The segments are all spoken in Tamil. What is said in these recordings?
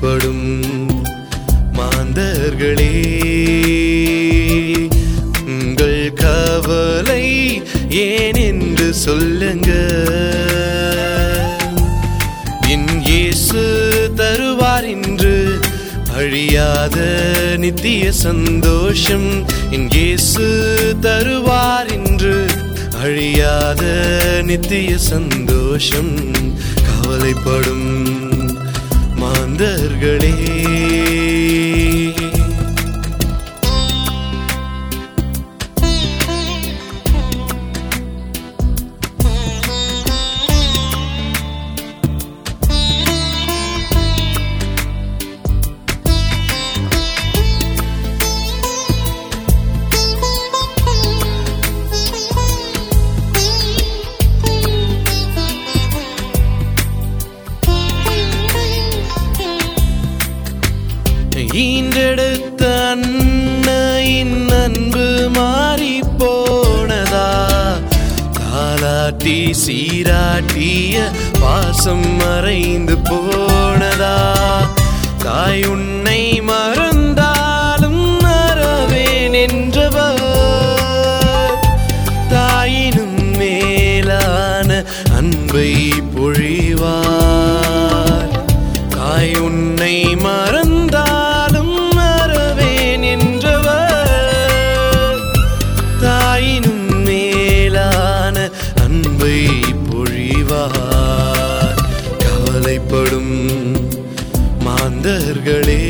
படும் மாந்தர்களே உங்கள் கவலை ஏன் என்று சொல்லுங்க என் இயேசு தருவார் என்று அழியாத நித்திய சந்தோஷம். என் இயேசு தருவார் என்று அழியாத நித்திய சந்தோஷம். கவலைப்படும் மாந்தர்களே தாலாட்டி சீராட்டிய பாசம் மறைந்து போனதா? தாய் உன்னை மறந்தா மாந்தர்களே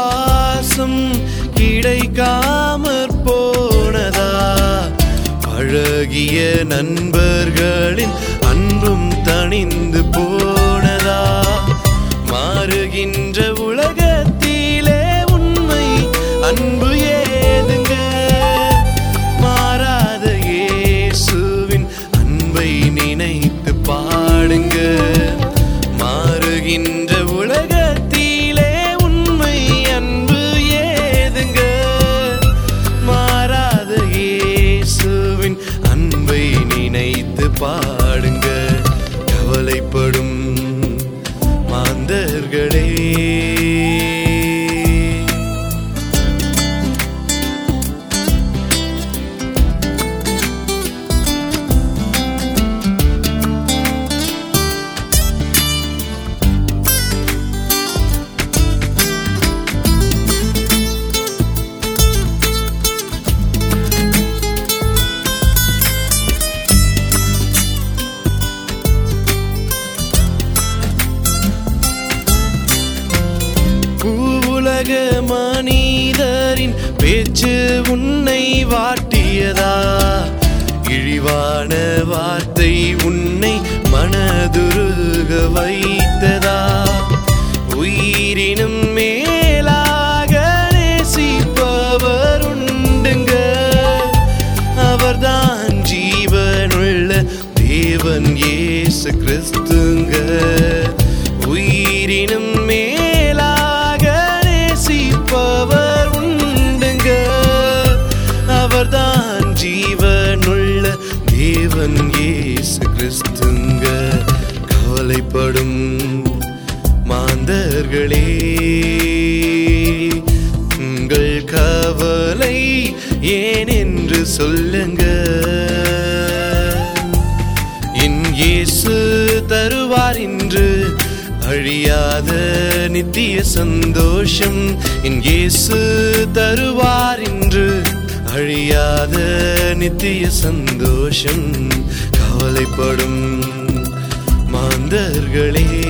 சகோதர பாசம் கிடைக்காமற் போனதா? பழகிய நண்பர்களின் அன்பும் தணிந்து போ பாடுங்க. கவலைப்படும் உலக மனிதரின் பேச்சு உன்னை வாட்டியதா? இழிவான வார்த்தை உன்னை மனதுருக வைத்ததா? தேவன் ஏசு கிறிஸ்துங்க கவலைப்படும் மாந்தர்களே. உங்கள் கவலை ஏன் என்று சொல்லுங்க. என் இயேசு தருவார் என்று அழியாத நித்திய சந்தோஷம். என் இயேசு தருவார் என்று அழியாத நித்திய சந்தோஷம். கவலைப்படும் மாந்தர்களே.